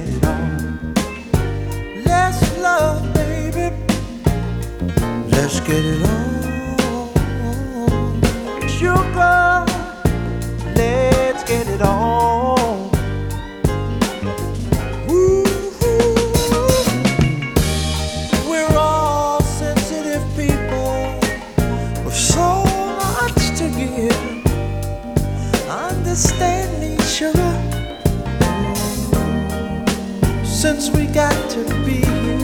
head on. Love, baby. Let's get it on. Sugar, let's get it on. Ooh. We're all sensitive people with so much to give. Understand since we got to be here.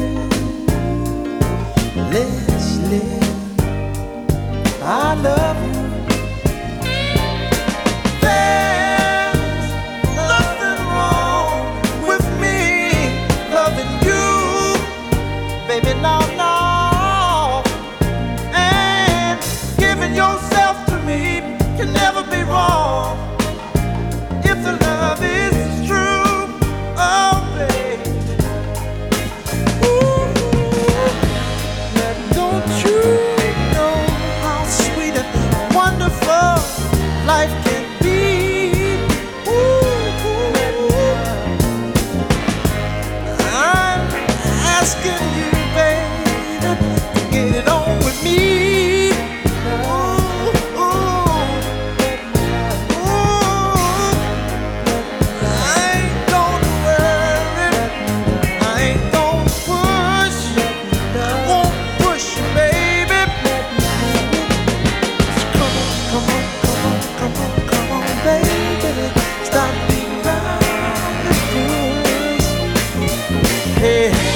errei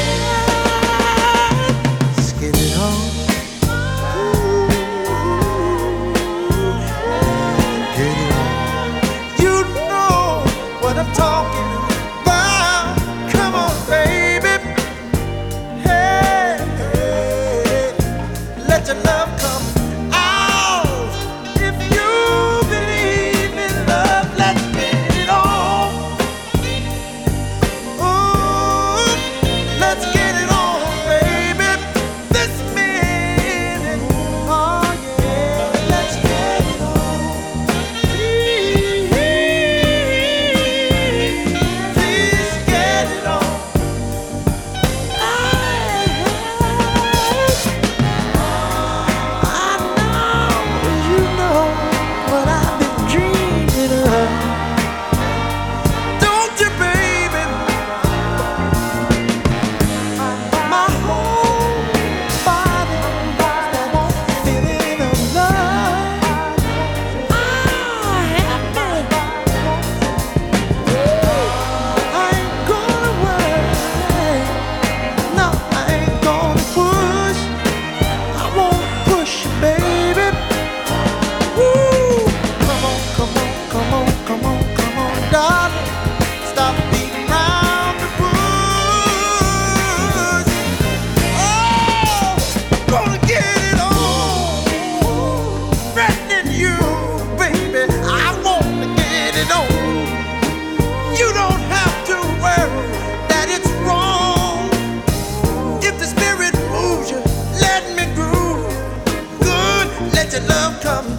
let your love come